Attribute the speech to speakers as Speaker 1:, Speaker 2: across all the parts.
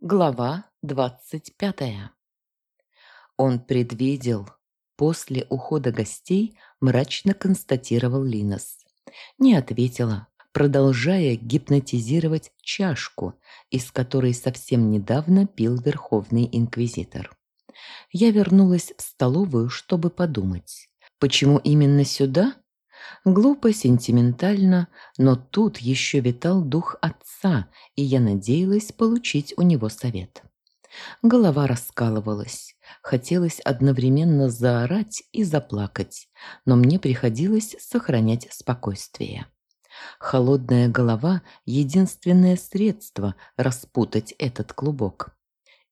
Speaker 1: Глава двадцать пятая. Он предвидел. После ухода гостей мрачно констатировал Линос. Не ответила, продолжая гипнотизировать чашку, из которой совсем недавно пил Верховный Инквизитор. Я вернулась в столовую, чтобы подумать. Почему именно сюда? Глупо, сентиментально, но тут еще витал дух отца, и я надеялась получить у него совет. Голова раскалывалась. Хотелось одновременно заорать и заплакать, но мне приходилось сохранять спокойствие. Холодная голова – единственное средство распутать этот клубок.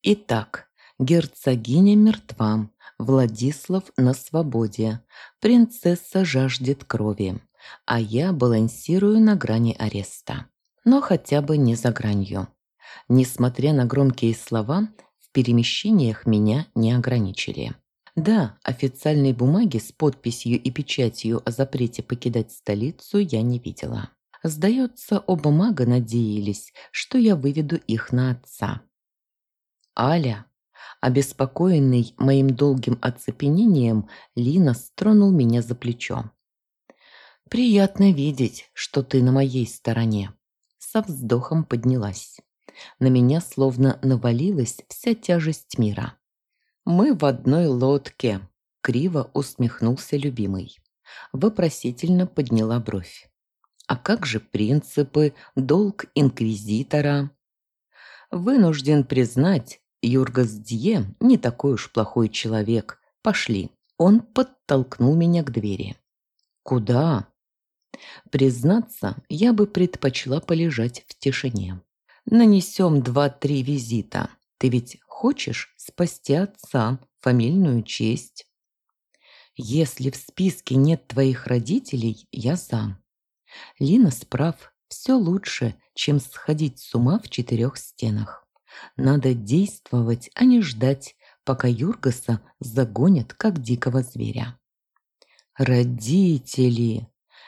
Speaker 1: Итак, герцогиня мертва, Владислав на свободе. Принцесса жаждет крови, а я балансирую на грани ареста. Но хотя бы не за гранью. Несмотря на громкие слова, в перемещениях меня не ограничили. Да, официальной бумаги с подписью и печатью о запрете покидать столицу я не видела. Сдается, оба мага надеялись, что я выведу их на отца. «Аля, Обеспокоенный моим долгим оцепенением, Лина стронул меня за плечо. «Приятно видеть, что ты на моей стороне». Со вздохом поднялась. На меня словно навалилась вся тяжесть мира. «Мы в одной лодке», — криво усмехнулся любимый. Вопросительно подняла бровь. «А как же принципы, долг инквизитора?» «Вынужден признать, Юргас Дье не такой уж плохой человек. Пошли. Он подтолкнул меня к двери. Куда? Признаться, я бы предпочла полежать в тишине. Нанесем два-три визита. Ты ведь хочешь спасти отца, фамильную честь? Если в списке нет твоих родителей, я за. Лина справ, все лучше, чем сходить с ума в четырех стенах. Надо действовать, а не ждать, пока Юргаса загонят, как дикого зверя. «Родители!»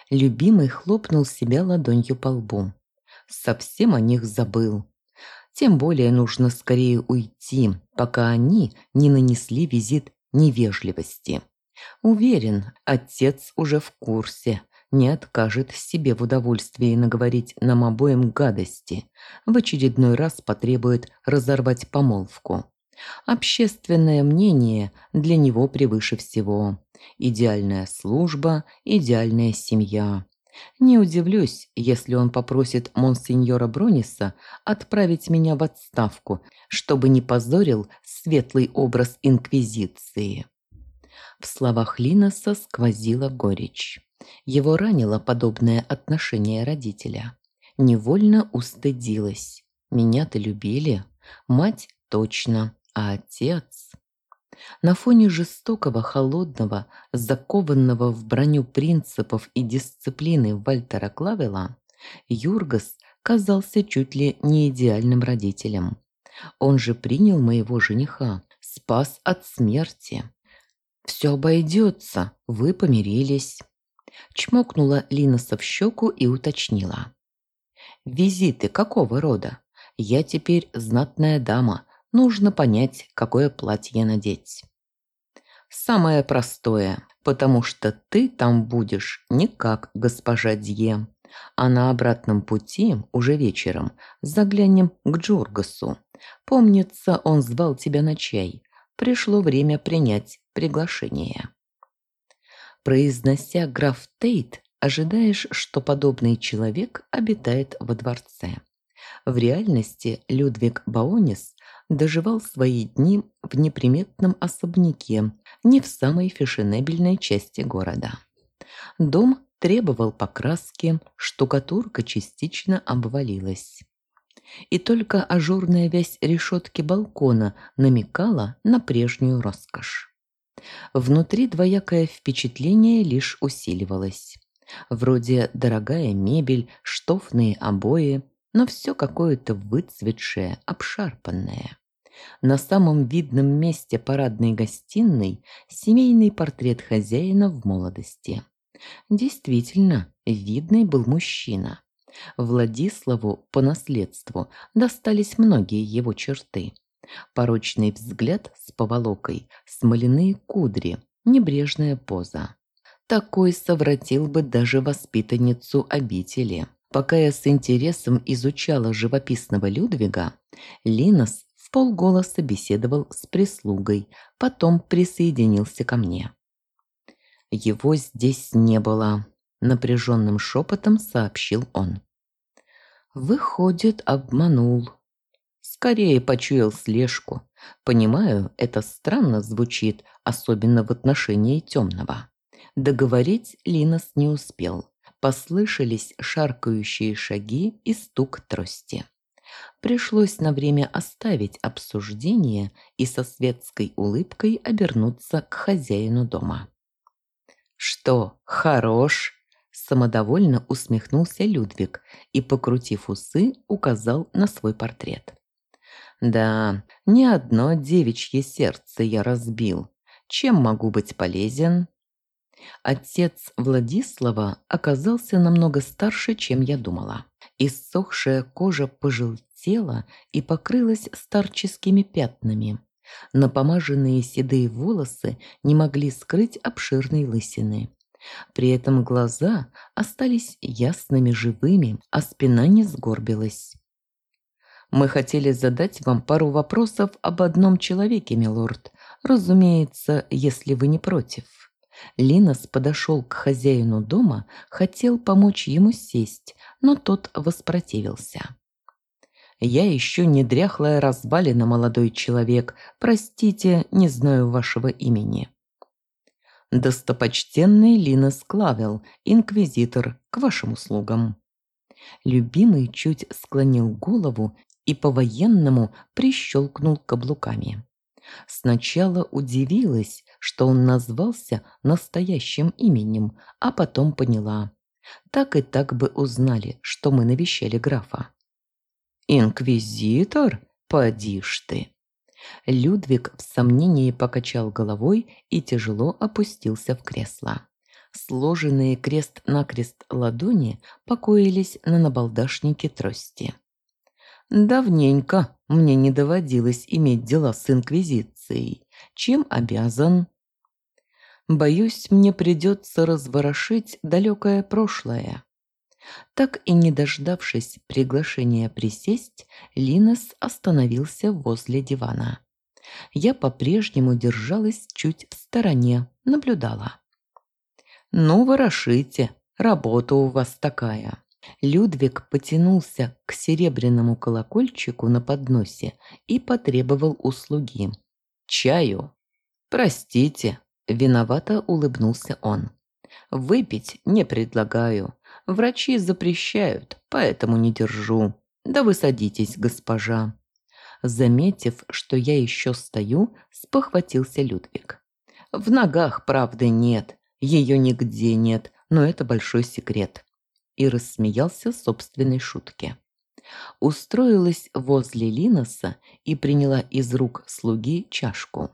Speaker 1: Любимый хлопнул себя ладонью по лбу. Совсем о них забыл. Тем более нужно скорее уйти, пока они не нанесли визит невежливости. Уверен, отец уже в курсе, не откажет себе в удовольствии наговорить нам обоим гадости, в очередной раз потребует разорвать помолвку. Общественное мнение для него превыше всего. Идеальная служба, идеальная семья. Не удивлюсь, если он попросит монсеньора Брониса отправить меня в отставку, чтобы не позорил светлый образ Инквизиции. В словах Линоса сквозила горечь. Его ранило подобное отношение родителя. Невольно устыдилась. Меня-то любили. Мать точно, а отец... На фоне жестокого, холодного, закованного в броню принципов и дисциплины Вальтера Клавела, Юргас казался чуть ли не идеальным родителем. Он же принял моего жениха, спас от смерти. «Все обойдется, вы помирились». Чмокнула Линоса в щеку и уточнила. «Визиты какого рода? Я теперь знатная дама. Нужно понять, какое платье надеть». «Самое простое, потому что ты там будешь не как госпожа Дье, а на обратном пути, уже вечером, заглянем к Джургасу. Помнится, он звал тебя на чай. Пришло время принять приглашение». Произнося граф Тейт, ожидаешь, что подобный человек обитает во дворце. В реальности Людвиг Баонис доживал свои дни в неприметном особняке, не в самой фешенебельной части города. Дом требовал покраски, штукатурка частично обвалилась. И только ажурная вязь решетки балкона намекала на прежнюю роскошь. Внутри двоякое впечатление лишь усиливалось. Вроде дорогая мебель, штофные обои, но все какое-то выцветшее, обшарпанное. На самом видном месте парадной гостиной семейный портрет хозяина в молодости. Действительно, видный был мужчина. Владиславу по наследству достались многие его черты. Порочный взгляд с поволокой, смоляные кудри, небрежная поза. Такой совратил бы даже воспитанницу обители. Пока я с интересом изучала живописного Людвига, Линос в полголоса беседовал с прислугой, потом присоединился ко мне. Его здесь не было, напряженным шепотом сообщил он. Выходит, обманул. Скорее почуял слежку. Понимаю, это странно звучит, особенно в отношении темного. Договорить Линос не успел. Послышались шаркающие шаги и стук трости. Пришлось на время оставить обсуждение и со светской улыбкой обернуться к хозяину дома. «Что, хорош?» – самодовольно усмехнулся Людвиг и, покрутив усы, указал на свой портрет. «Да, ни одно девичье сердце я разбил. Чем могу быть полезен?» Отец Владислава оказался намного старше, чем я думала. Иссохшая кожа пожелтела и покрылась старческими пятнами. Напомаженные седые волосы не могли скрыть обширной лысины. При этом глаза остались ясными, живыми, а спина не сгорбилась. «Мы хотели задать вам пару вопросов об одном человеке, милорд. Разумеется, если вы не против». Линос подошел к хозяину дома, хотел помочь ему сесть, но тот воспротивился. «Я еще не дряхлая развалина, молодой человек. Простите, не знаю вашего имени». «Достопочтенный Линос Клавел, инквизитор, к вашим услугам». Любимый чуть склонил голову и по-военному прищелкнул каблуками. Сначала удивилась, что он назвался настоящим именем, а потом поняла. Так и так бы узнали, что мы навещали графа. «Инквизитор? Поди ж ты!» Людвиг в сомнении покачал головой и тяжело опустился в кресло. Сложенные крест-накрест ладони покоились на набалдашнике трости. «Давненько мне не доводилось иметь дела с Инквизицией. Чем обязан?» «Боюсь, мне придется разворошить далекое прошлое». Так и не дождавшись приглашения присесть, Линос остановился возле дивана. Я по-прежнему держалась чуть в стороне, наблюдала. «Ну, ворошите, работа у вас такая». Людвиг потянулся к серебряному колокольчику на подносе и потребовал услуги. «Чаю?» «Простите», – виновато улыбнулся он. «Выпить не предлагаю. Врачи запрещают, поэтому не держу. Да вы садитесь, госпожа». Заметив, что я еще стою, спохватился Людвиг. «В ногах правды нет, ее нигде нет, но это большой секрет и рассмеялся собственной шутке. Устроилась возле Линоса и приняла из рук слуги чашку.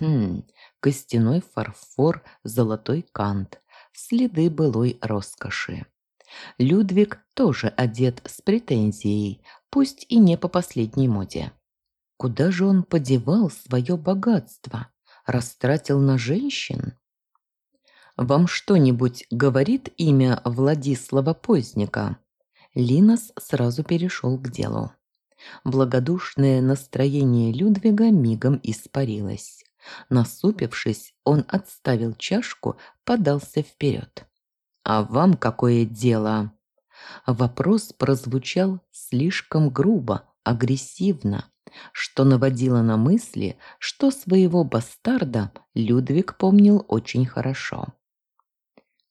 Speaker 1: Хм, костяной фарфор, золотой кант, следы былой роскоши. Людвиг тоже одет с претензией, пусть и не по последней моде. Куда же он подевал свое богатство? Растратил на женщин? Вам что-нибудь говорит имя Владислава Поздника?» Линос сразу перешел к делу. Благодушное настроение Людвига мигом испарилось. Насупившись, он отставил чашку, подался вперед. «А вам какое дело?» Вопрос прозвучал слишком грубо, агрессивно, что наводило на мысли, что своего бастарда Людвиг помнил очень хорошо.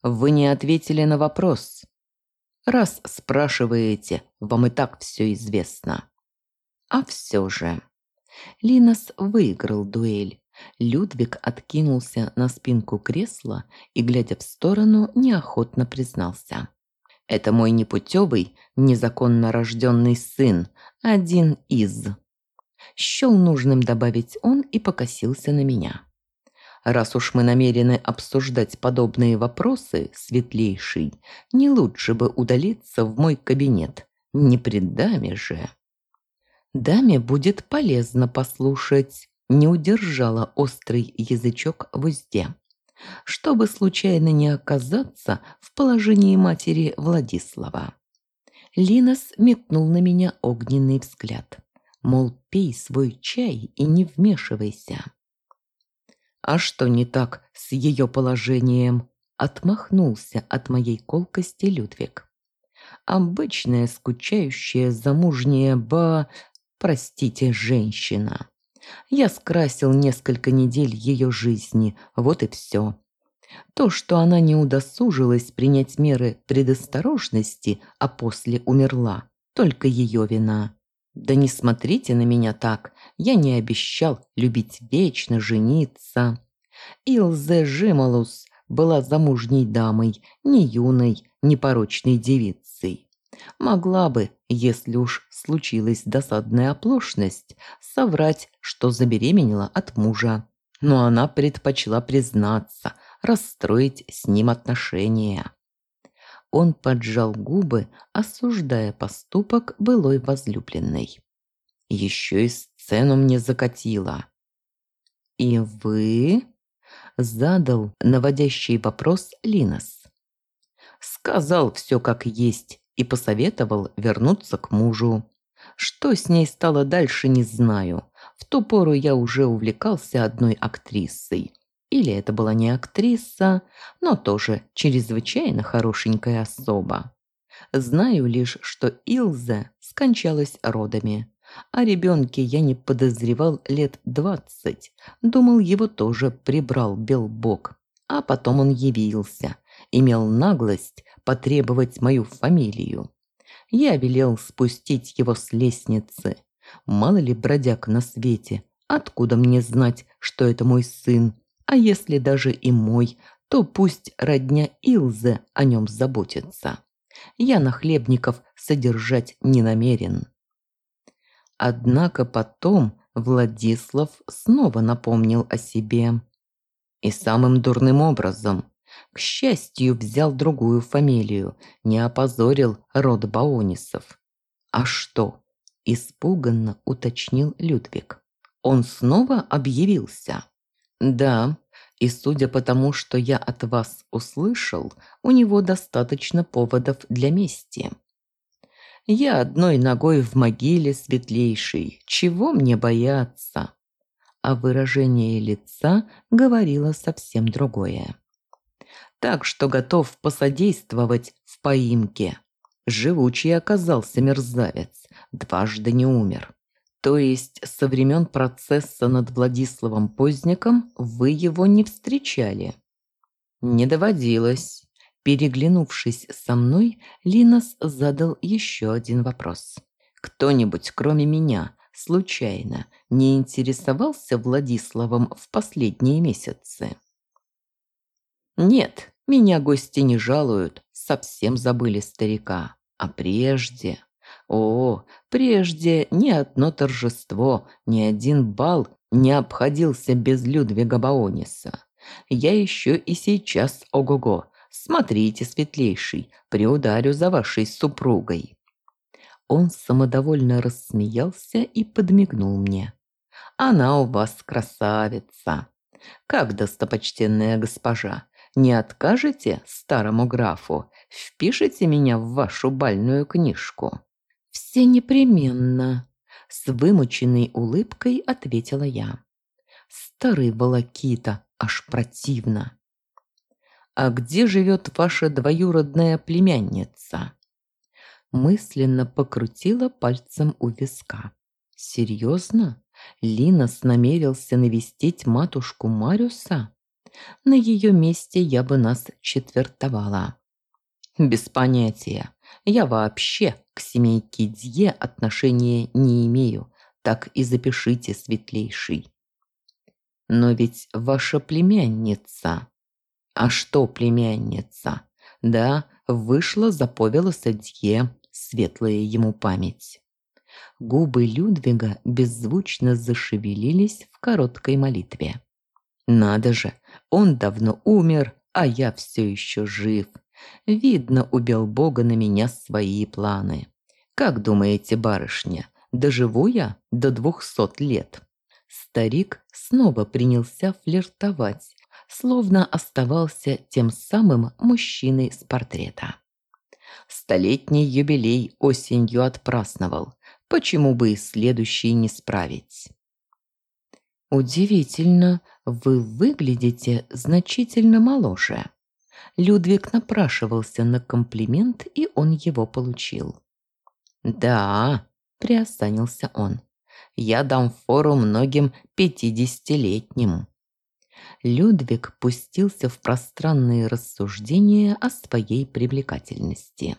Speaker 1: Вы не ответили на вопрос. Раз спрашиваете, вам и так все известно. А все же. Линос выиграл дуэль. Людвиг откинулся на спинку кресла и, глядя в сторону, неохотно признался. «Это мой непутевый, незаконно рожденный сын, один из...» Щел нужным добавить он и покосился на меня. Раз уж мы намерены обсуждать подобные вопросы, светлейший, не лучше бы удалиться в мой кабинет. Не пред даме же. Даме будет полезно послушать. Не удержала острый язычок в узде. Чтобы случайно не оказаться в положении матери Владислава. Линос метнул на меня огненный взгляд. Мол, пей свой чай и не вмешивайся. А что не так с ее положением? Отмахнулся от моей колкости Людвиг. Обычная скучающая замужняя ба... Простите, женщина. Я скрасил несколько недель ее жизни, вот и все. То, что она не удосужилась принять меры предосторожности, а после умерла, только ее вина. Да не смотрите на меня так, я не обещал любить вечно, жениться. Илзе Жималус была замужней дамой, не юной, не порочной девицей. Могла бы, если уж случилась досадная оплошность, соврать, что забеременела от мужа. Но она предпочла признаться, расстроить с ним отношения. Он поджал губы, осуждая поступок былой возлюбленной. Еще и сцену мне закатила. «И вы?» – задал наводящий вопрос Линос. Сказал все как есть и посоветовал вернуться к мужу. Что с ней стало дальше, не знаю. В ту пору я уже увлекался одной актрисой – или это была не актриса, но тоже чрезвычайно хорошенькая особа. Знаю лишь, что Илза скончалась родами. О ребенке я не подозревал лет двадцать. Думал, его тоже прибрал Белбок. А потом он явился. Имел наглость потребовать мою фамилию. Я велел спустить его с лестницы. Мало ли бродяг на свете. Откуда мне знать, что это мой сын? А если даже и мой, то пусть родня Илзе о нем заботится. Я нахлебников содержать не намерен. Однако потом Владислав снова напомнил о себе. И самым дурным образом. К счастью, взял другую фамилию, не опозорил род Баонисов. «А что?» – испуганно уточнил Людвиг. «Он снова объявился?» «Да, и судя по тому, что я от вас услышал, у него достаточно поводов для мести. Я одной ногой в могиле светлейшей, чего мне бояться?» А выражение лица говорило совсем другое. «Так что готов посодействовать в поимке». Живучий оказался мерзавец, дважды не умер. То есть со времен процесса над Владиславом Поздняком вы его не встречали? Не доводилось. Переглянувшись со мной, Линос задал еще один вопрос. Кто-нибудь, кроме меня, случайно не интересовался Владиславом в последние месяцы? Нет, меня гости не жалуют, совсем забыли старика. А прежде... О, прежде ни одно торжество, ни один бал не обходился без Людвига Баониса. Я еще и сейчас ого-го. Смотрите, светлейший, приударю за вашей супругой. Он самодовольно рассмеялся и подмигнул мне. Она у вас красавица. Как, достопочтенная госпожа, не откажете старому графу? Впишите меня в вашу бальную книжку. «Все непременно», – с вымученной улыбкой ответила я. «Старый волокита, аж противно». «А где живет ваша двоюродная племянница?» Мысленно покрутила пальцем у виска. «Серьезно? Линос намерился навестить матушку Мариуса? На ее месте я бы нас четвертовала». «Без понятия. Я вообще к семейке Дье отношения не имею, так и запишите, светлейший. Но ведь ваша племянница... А что племянница? Да, вышла за Повелоса Дье, светлая ему память. Губы Людвига беззвучно зашевелились в короткой молитве. Надо же, он давно умер, а я все еще жив. Видно, убил Бога на меня свои планы. Как думаете, барышня, доживу я до двухсот лет?» Старик снова принялся флиртовать, словно оставался тем самым мужчиной с портрета. Столетний юбилей осенью отпраздновал, почему бы и следующий не справить? «Удивительно, вы выглядите значительно моложе». Людвиг напрашивался на комплимент, и он его получил. «Да», – приосанился он, – «я дам фору многим пятидесятилетним». Людвиг пустился в пространные рассуждения о своей привлекательности.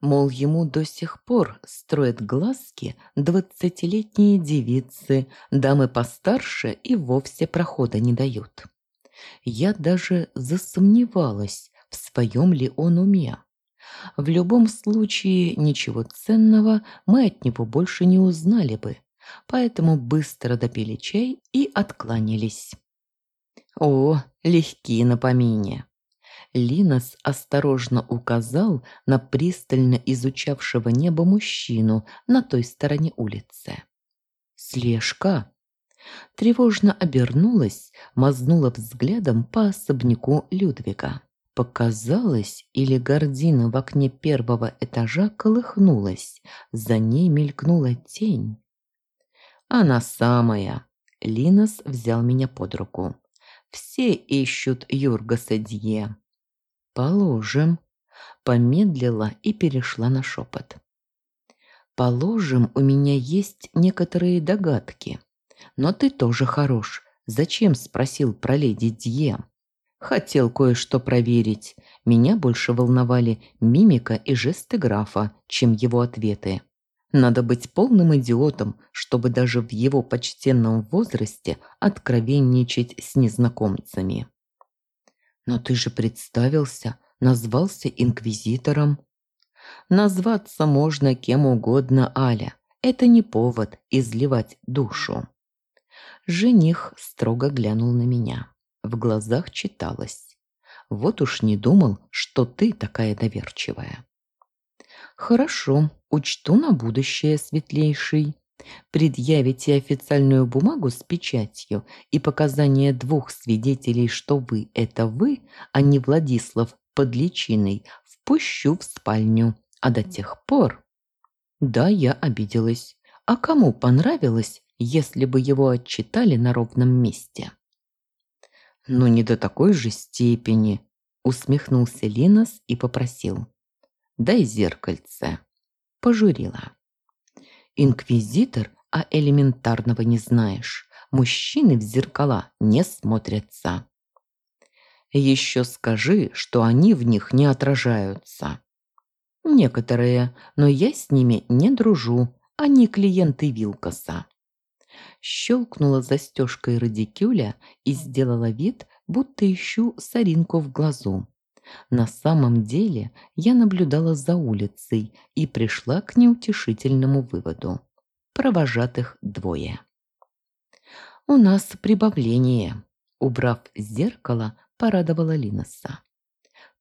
Speaker 1: Мол, ему до сих пор строят глазки двадцатилетние девицы, дамы постарше и вовсе прохода не дают. Я даже засомневалась, своем ли он уме. В любом случае, ничего ценного мы от него больше не узнали бы, поэтому быстро допили чай и откланялись. О, легкие на помине. Линос осторожно указал на пристально изучавшего небо мужчину на той стороне улицы. «Слежка!» Тревожно обернулась, мазнула взглядом по особняку Людвига. Показалось, или гордина в окне первого этажа колыхнулась, за ней мелькнула тень. «Она самая!» Линос взял меня под руку. Все ищут Юрга Садье. Положим. Помедлила и перешла на шепот. Положим, у меня есть некоторые догадки. Но ты тоже хорош. Зачем спросил про леди Дье? Хотел кое-что проверить. Меня больше волновали мимика и жесты графа, чем его ответы. Надо быть полным идиотом, чтобы даже в его почтенном возрасте откровенничать с незнакомцами. Но ты же представился, назвался инквизитором. Назваться можно кем угодно, Аля. Это не повод изливать душу. Жених строго глянул на меня. В глазах читалось. Вот уж не думал, что ты такая доверчивая. Хорошо, учту на будущее, светлейший. Предъявите официальную бумагу с печатью и показания двух свидетелей, что вы – это вы, а не Владислав под личиной, впущу в спальню. А до тех пор... Да, я обиделась. А кому понравилось, если бы его отчитали на ровном месте? Ну, не до такой же степени, усмехнулся Линос и попросил. Дай зеркальце. Пожурила. Инквизитор, а элементарного не знаешь. Мужчины в зеркала не смотрятся. Еще скажи, что они в них не отражаются. Некоторые, но я с ними не дружу, они клиенты Вилкоса. Щелкнула застежкой радикюля и сделала вид, будто ищу соринку в глазу. На самом деле я наблюдала за улицей и пришла к неутешительному выводу. Провожатых двое. «У нас прибавление», – убрав зеркало, порадовала Линоса.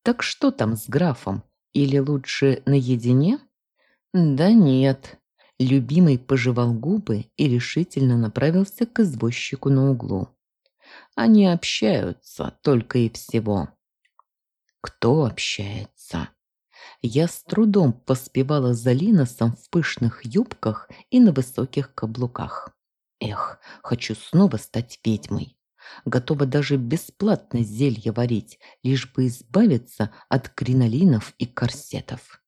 Speaker 1: «Так что там с графом? Или лучше наедине?» «Да нет». Любимый пожевал губы и решительно направился к извозчику на углу. Они общаются только и всего. Кто общается? Я с трудом поспевала за Линосом в пышных юбках и на высоких каблуках. Эх, хочу снова стать ведьмой. Готова даже бесплатно зелье варить, лишь бы избавиться от кринолинов и корсетов.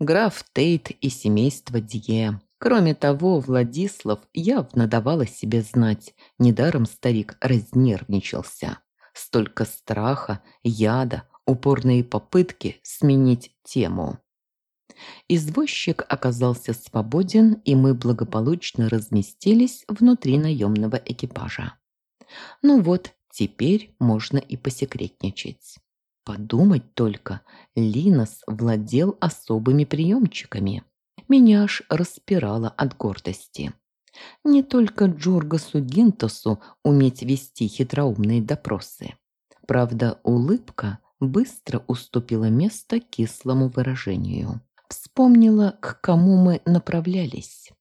Speaker 1: Граф Тейт и семейство Дье. Кроме того, Владислав явно давала себе знать, недаром старик разнервничался. Столько страха, яда, упорные попытки сменить тему. Извозчик оказался свободен, и мы благополучно разместились внутри наемного экипажа. Ну вот, теперь можно и посекретничать. Подумать только, Линос владел особыми приемчиками. Меня аж распирало от гордости. Не только Джургасу Гинтосу уметь вести хитроумные допросы. Правда, улыбка быстро уступила место кислому выражению. Вспомнила, к кому мы направлялись.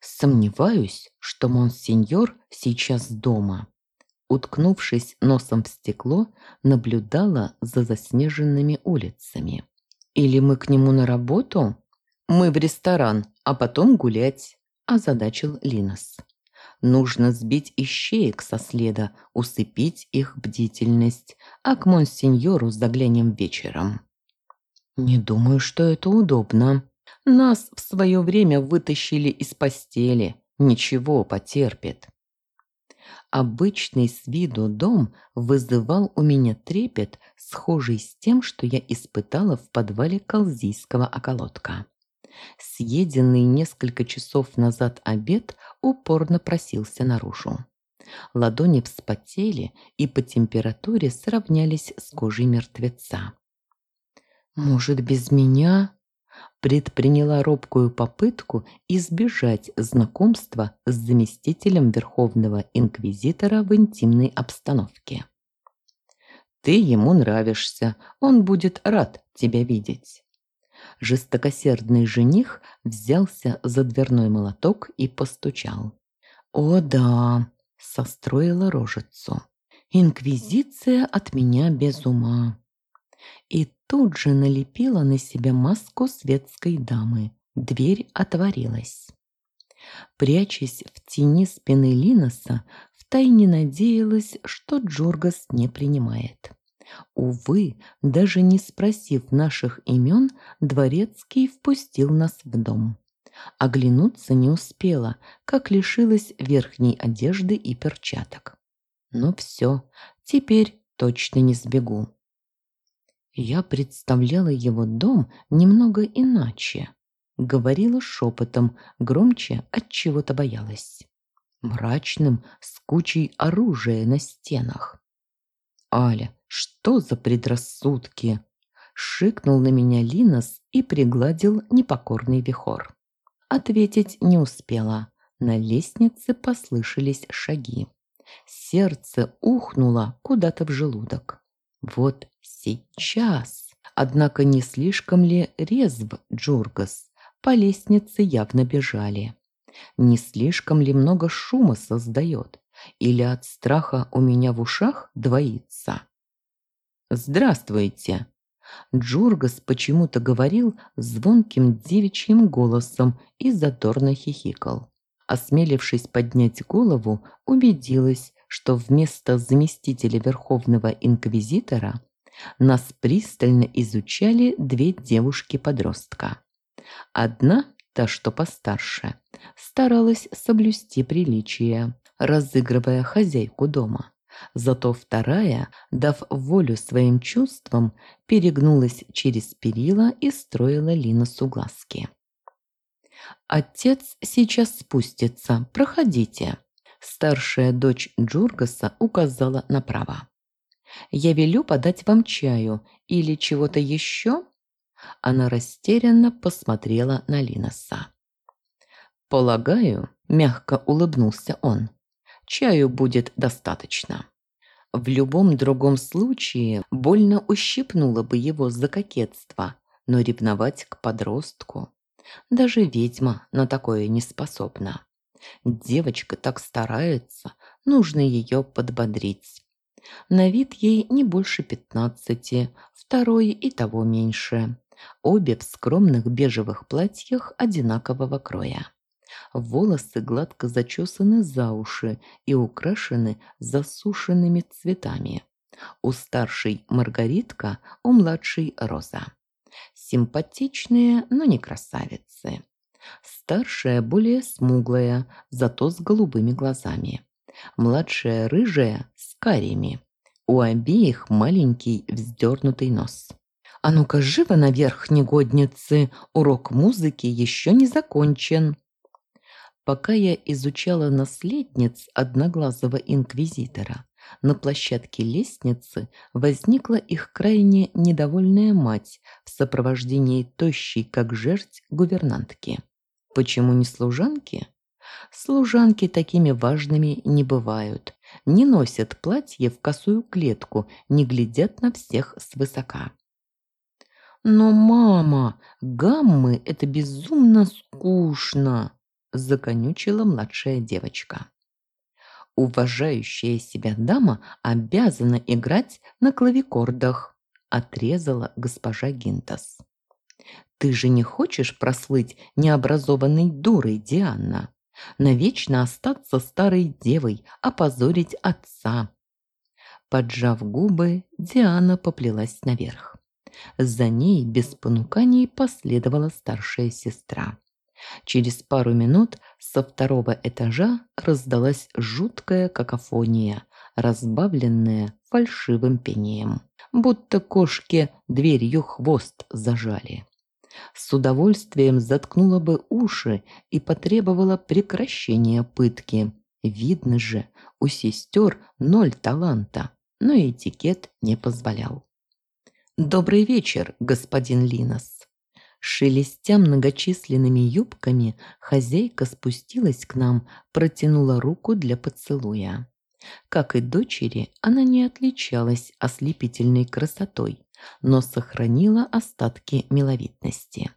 Speaker 1: Сомневаюсь, что монсеньор сейчас дома. Уткнувшись носом в стекло, наблюдала за заснеженными улицами. Или мы к нему на работу? Мы в ресторан, а потом гулять, озадачил Линос. Нужно сбить ищеек со следа, усыпить их бдительность, а к монсеньору заглянем вечером. Не думаю, что это удобно. Нас в свое время вытащили из постели. Ничего, потерпит. Обычный с виду дом вызывал у меня трепет, схожий с тем, что я испытала в подвале Калзийского околотка. Съеденный несколько часов назад обед упорно просился наружу. Ладони вспотели и по температуре сравнялись с кожей мертвеца. «Может, без меня?» Предприняла робкую попытку избежать знакомства с заместителем Верховного Инквизитора в интимной обстановке. «Ты ему нравишься, он будет рад тебя видеть». Жестокосердный жених взялся за дверной молоток и постучал. «О да!» – состроила рожицу. «Инквизиция от меня без ума!» И тут же налепила на себя маску светской дамы. Дверь отворилась. Прячась в тени спины Линоса, втайне надеялась, что Джоргас не принимает. Увы, даже не спросив наших имен, Дворецкий впустил нас в дом. Оглянуться не успела, как лишилась верхней одежды и перчаток. Но все, теперь точно не сбегу. Я представляла его дом немного иначе. Говорила шепотом, громче от чего-то боялась. Мрачным, с кучей оружия на стенах. «Аля, что за предрассудки?» Шикнул на меня Линос и пригладил непокорный вихор. Ответить не успела. На лестнице послышались шаги. Сердце ухнуло куда-то в желудок. Вот сейчас. Однако не слишком ли резв Джургас? По лестнице явно бежали. Не слишком ли много шума создает? Или от страха у меня в ушах двоится? «Здравствуйте!» Джургас почему-то говорил звонким девичьим голосом и задорно хихикал. Осмелившись поднять голову, убедилась, что вместо заместителя Верховного Инквизитора нас пристально изучали две девушки-подростка. Одна, та что постарше, старалась соблюсти приличие, разыгрывая хозяйку дома. Зато вторая, дав волю своим чувствам, перегнулась через перила и строила Линусу глазки. «Отец сейчас спустится, проходите», Старшая дочь Джургаса указала направо. «Я велю подать вам чаю или чего-то еще?» Она растерянно посмотрела на Линоса. «Полагаю», – мягко улыбнулся он, – «чаю будет достаточно». В любом другом случае больно ущипнуло бы его за кокетство, но ревновать к подростку. Даже ведьма на такое не способна. Девочка так старается, нужно ее подбодрить. На вид ей не больше пятнадцати, второй и того меньше. Обе в скромных бежевых платьях одинакового кроя. Волосы гладко зачесаны за уши и украшены засушенными цветами. У старшей Маргаритка, у младшей Роза. Симпатичные, но не красавицы. Старшая более смуглая, зато с голубыми глазами. Младшая рыжая карими. У обеих маленький вздернутый нос. «А ну-ка, живо наверх, негодницы! Урок музыки еще не закончен!» Пока я изучала наследниц одноглазого инквизитора, на площадке лестницы возникла их крайне недовольная мать в сопровождении тощей, как жерть, гувернантки. Почему не служанки? Служанки такими важными не бывают, не носят платье в косую клетку, не глядят на всех свысока. «Но, мама, гаммы – это безумно скучно!» – законючила младшая девочка. «Уважающая себя дама обязана играть на клавикордах», – отрезала госпожа Гинтас. «Ты же не хочешь прослыть необразованной дурой, Диана? Навечно остаться старой девой, опозорить отца?» Поджав губы, Диана поплелась наверх. За ней без понуканий последовала старшая сестра. Через пару минут со второго этажа раздалась жуткая какофония, разбавленная фальшивым пением, будто кошки дверью хвост зажали. С удовольствием заткнула бы уши и потребовала прекращения пытки. Видно же, у сестер ноль таланта, но этикет не позволял. «Добрый вечер, господин Линос». Шелестя многочисленными юбками, хозяйка спустилась к нам, протянула руку для поцелуя. Как и дочери, она не отличалась ослепительной красотой, но сохранила остатки миловидности.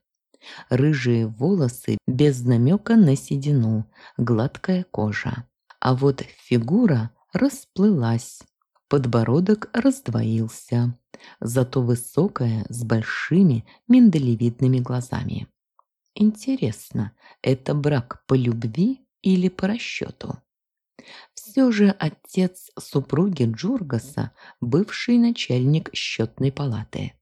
Speaker 1: Рыжие волосы без намека на седину, гладкая кожа. А вот фигура расплылась, подбородок раздвоился зато высокая, с большими миндалевидными глазами. Интересно, это брак по любви или по расчету? Все же отец супруги Джургаса – бывший начальник счетной палаты.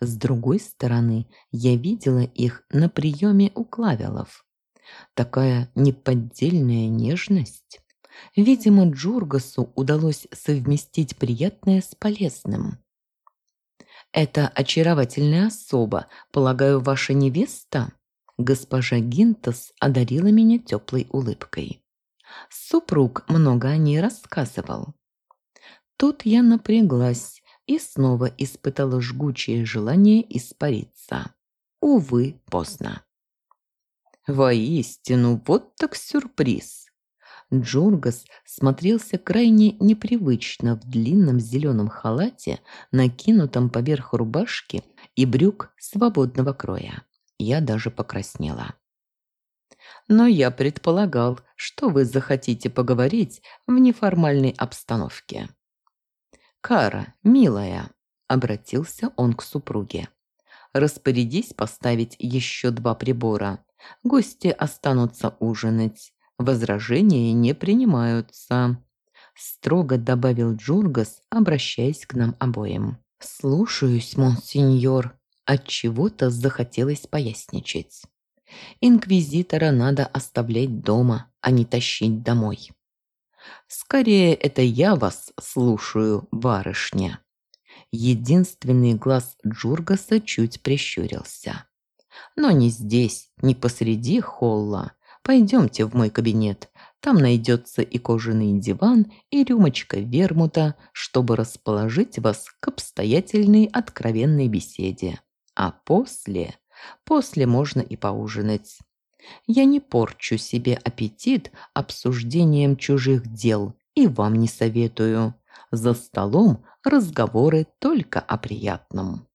Speaker 1: С другой стороны, я видела их на приеме у Клавелов. Такая неподдельная нежность. Видимо, Джургасу удалось совместить приятное с полезным. «Это очаровательная особа, полагаю, ваша невеста?» Госпожа Гинтас одарила меня теплой улыбкой. Супруг много о ней рассказывал. Тут я напряглась и снова испытала жгучее желание испариться. Увы, поздно. Воистину, вот так сюрприз. Джургас смотрелся крайне непривычно в длинном зеленом халате, накинутом поверх рубашки и брюк свободного кроя. Я даже покраснела. Но я предполагал, что вы захотите поговорить в неформальной обстановке. «Кара, милая», — обратился он к супруге, — «распорядись поставить еще два прибора. Гости останутся ужинать. Возражения не принимаются», – строго добавил Джургас, обращаясь к нам обоим. «Слушаюсь, монсеньор». Отчего-то захотелось поясничать. Инквизитора надо оставлять дома, а не тащить домой. Скорее, это я вас слушаю, барышня. Единственный глаз Джургаса чуть прищурился. Но не здесь, не посреди холла, Пойдемте в мой кабинет. Там найдется и кожаный диван, и рюмочка вермута, чтобы расположить вас к обстоятельной откровенной беседе. А после... После можно и поужинать. Я не порчу себе аппетит обсуждением чужих дел и вам не советую. За столом разговоры только о приятном.